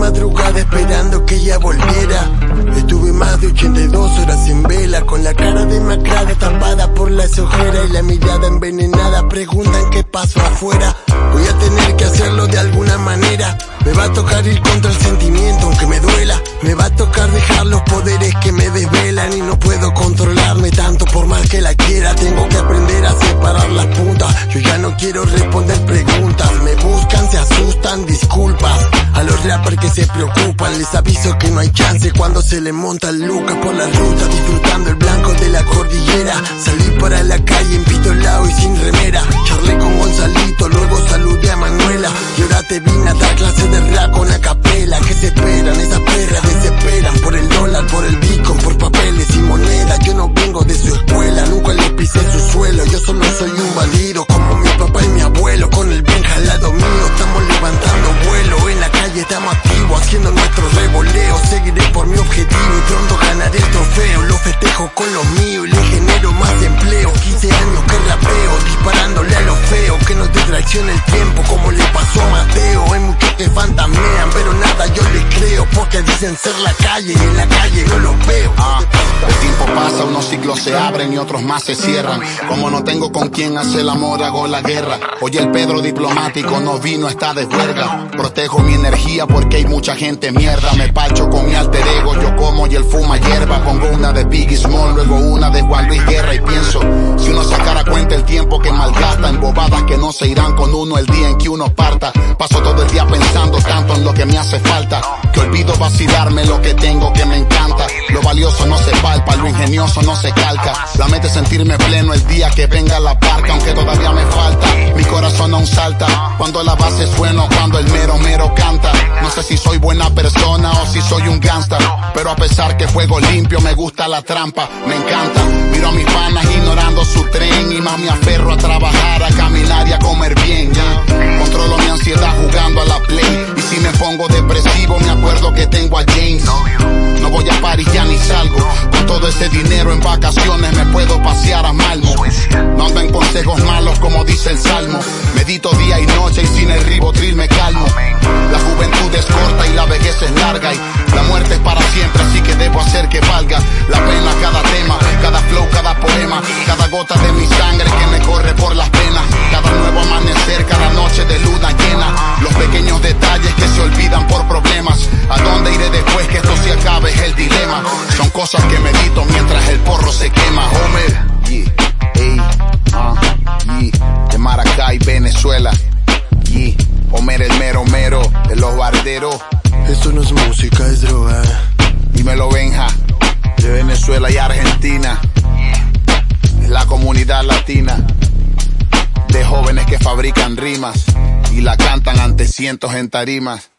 madrugada esperando que ella volviera. Estuve más de 82 horas en vela, con la cara demacrada tapada por las ojeras y la mirada envenenada. Preguntan qué pasó afuera. Voy a tener que hacerlo de alguna manera. Me va a tocar ir contra el sentimiento, aunque me duela. Me va a tocar dejar los poderes que me desvelan y no puedo controlarme tanto por más que la quiera. Tengo que aprender a separar las puntas. Yo ya no quiero responder preguntas. Les aviso que no hay chance cuando se le monta Lucas por la ruta, disfrutando el blanco de la cordillera. Salí para la calle en pito lado y sin remera. Charlé con Gonzalito, luego saludé a Manuela. Y ahora te vine a dar clase de rap con la capela. que se esperan? Esas perras desesperan por el dólar, por el beacon, por papeles y monedas. Yo no vengo de su escuela, nunca le pisé su suelo. Yo solo soy un bandido como mi papá y mi abuelo. Con el Benja al lado mío, estamos levantando vuelo. En la calle estamos activos, haciendo nuestro festejo con los míos y le genero más empleo. 15 años que rapeo, disparándole a lo feo. Que no te traicione el tiempo como le pasó a Mateo. Hay muchos que fantamean, pero nada yo les creo. Porque dicen ser la calle y en la calle no los veo. Ah, el tiempo pasa, unos ciclos se abren y otros más se cierran. Como no tengo con quién hacer el amor, hago la guerra. Hoy el Pedro diplomático no vino, está de huelga. Protejo mi energía porque hay mucha gente mierda. Me pacho con mi alter ego, yo que no se irán con uno el día en que uno parta. Paso todo el día pensando tanto en lo que me hace falta, que olvido vacilarme lo que tengo que me encanta. Lo valioso no se palpa, lo ingenioso no se calca. La sentirme pleno el día que venga la parca, aunque todavía me falta. Mi corazón aún salta cuando la base suena, cuando el mero mero canta. Si soy buena persona o si soy un gangsta, pero a pesar que juego limpio me gusta la trampa, me encanta. Miro a mis panas ignorando su tren y más me aferro a trabajar, a caminar y a comer bien. Controlo mi ansiedad jugando a la play y si me pongo depresivo me acuerdo que tengo a James. No voy a París ya ni salgo. Con todo ese dinero en vacaciones me puedo pasear a Malmo. No ando en consejos malos como dice el Salmo. Medito día y noche y sin el ribotril me calmo. Es corta y la vejez es larga y la muerte es para siempre, así que debo hacer que valga la pena cada tema, cada flow, cada poema, cada gota de mi sangre barderos, Esto no es música, es droga. dímelo Benja, de Venezuela y Argentina, es la comunidad latina, de jóvenes que fabrican rimas y la cantan ante cientos en tarimas.